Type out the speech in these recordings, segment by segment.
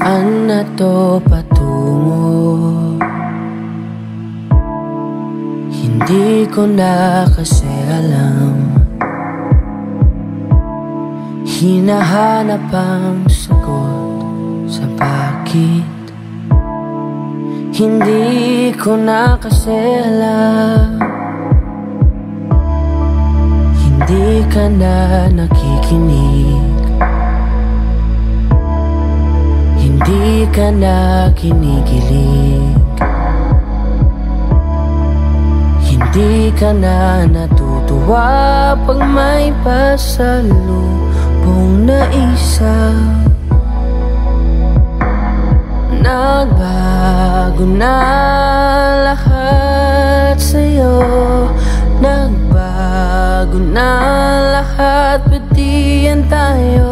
Saan na to patungo? Hindi ko na kasi alam. Hinahanap ang sagot sa bakit. Hindi ko na kasi alam. Hindi ka na nakikinig ka na kinikilig. Hindi ka na natutuwa Pag may pasalubong na isa. Nagbago na lahat sa'yo. Nagbago na lahat Pati yan tayo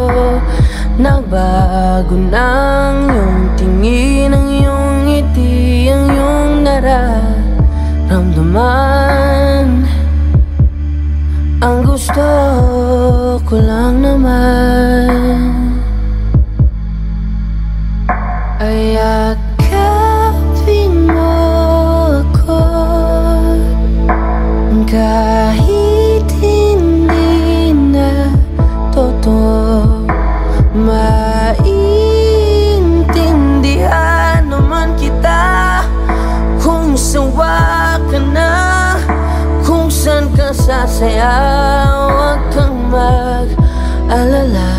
Nagbago ng iyong tingin Ang iyong ngiti Ang iyong nararamdaman. Ang gusto ko lang naman sasaya Huwag kang mag-alala.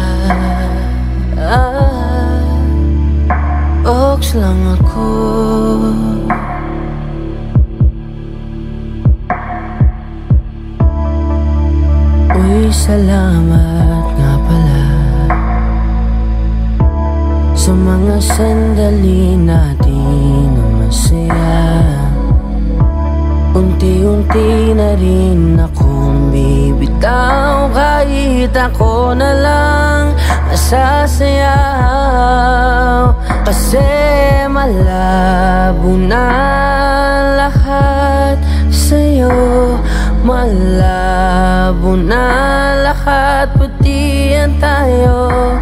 Ox lang ako. Uy, salamat nga pala Sa mga sandali natin na masaya. Unti-unti na rin akong bibitaw Kahit ako na lang masasayaw Kasi malabo na lahat sa'yo. Malabo na lahat Pati yan tayo.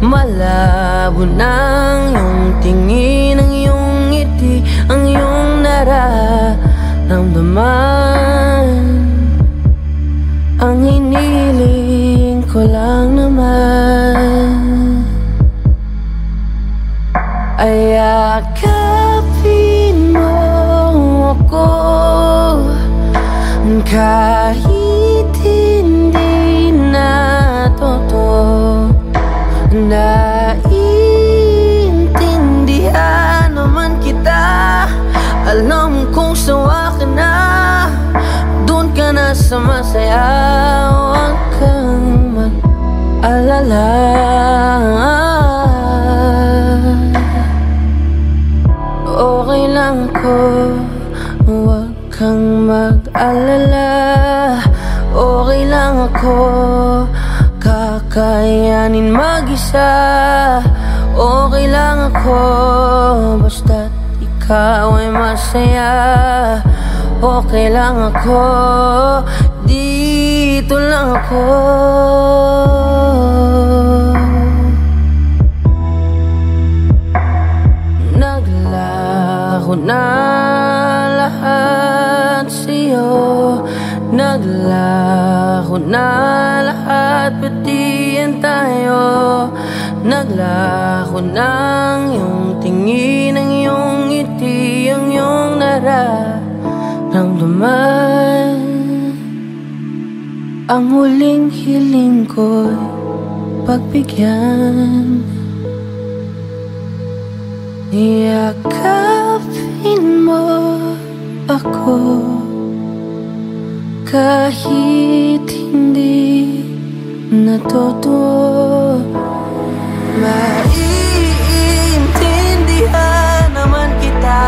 Malabo ang iyong tingin Ang iyong ngiti Ang iyong nararamdaman kahit hindi na totoo Naiintindihan naman kita Alam kong sawa ka na. Doon ka na sa masaya Huwag kang mag-alala mag-alala. Okay lang ako. Kakayanin mag-isa. Okay lang ako. Basta't ikaw ay masaya. Okay lang ako. Dito lang ako. Naglaho na lahat sa'yo Naglaho na lahat Pati yan tayo. Naglaho ng iyong tingin Ang iyong ngiti Ang iyong nararamdaman. Ang huling hiling ko'y pagbigyan. Yakapin mo ako. Kahit hindi na totoo Maiintindihan naman kita.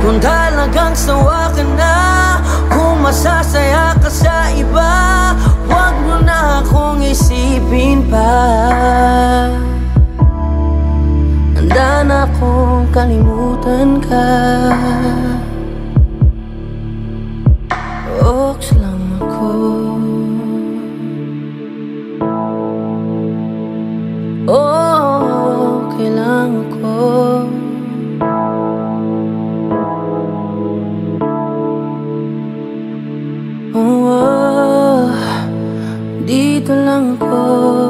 Kung talagang sawa ka na Kung masasaya ka sa iba Huwag mo na akong isipin pa. Handa na akong kalimutan ka ko.